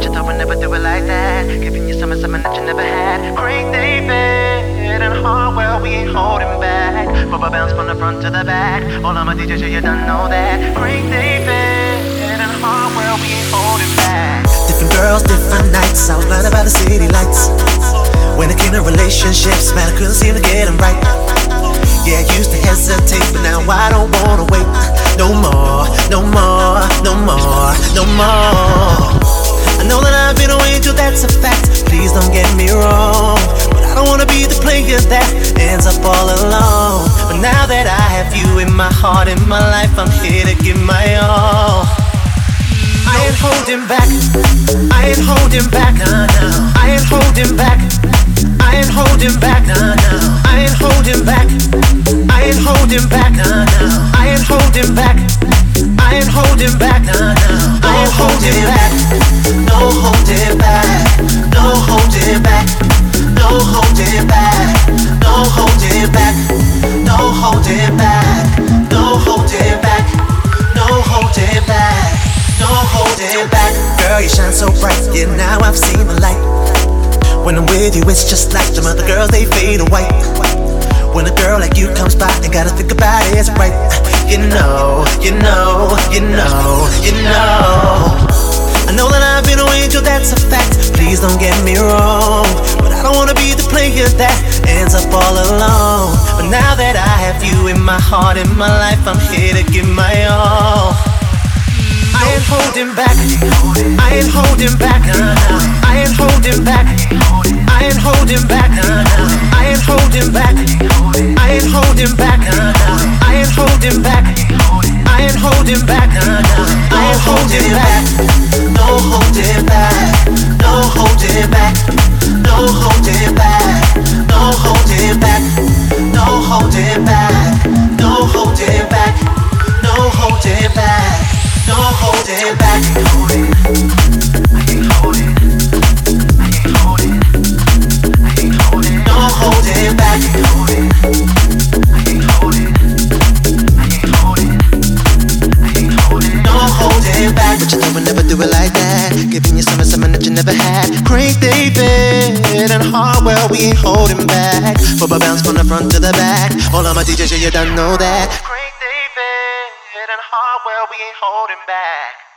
But you thought we never do it like that. Giving you something, something that you never had. Craig David and Hardwell, we ain't holding back. Bubba bounce from the front to the back. All of my DJs, you don't know that. Craig David and Hardwell, we ain't holding back. Different girls, different nights. I was blinded by the city lights. When it came to relationships, man, I couldn't seem to get them right. Yeah, I used to hesitate, but now I don't wanna wait. No that's a fact. Please don't get me wrong. But I don't wanna be the player that ends up all alone. But now that I have you in my heart, in my life, I'm here to give my all. I ain't holding back. I ain't holding back. I ain't holding back. I ain't holding back. I ain't holding back. I ain't holding back. I ain't holding back. I ain't holding back. I ain't holding back. No holding back. Girl, you shine so bright. Yeah, now I've seen the light. When I'm with you, it's just like them other girls, they fade away. When a girl like you comes by, you gotta think about it right? You know, you know, you know, you know. I know that I've been an angel, that's a fact. Please don't get me wrong. But I don't wanna be the player that ends up all alone. But now that I have you in my heart, in my life, I'm here to give my all. I ain't holding back. I ain't holding back. I ain't holding back. I ain't holding back. I ain't holding back. I ain't holding back. I ain't holding back. I ain't holding back. I ain't holding back. Giving you something, something that you never had. Craig David and Hardwell, we ain't holding back. Bubba bounce from the front to the back. All of my DJs, yeah, you don't know that. Craig David and Hardwell, we ain't holding back.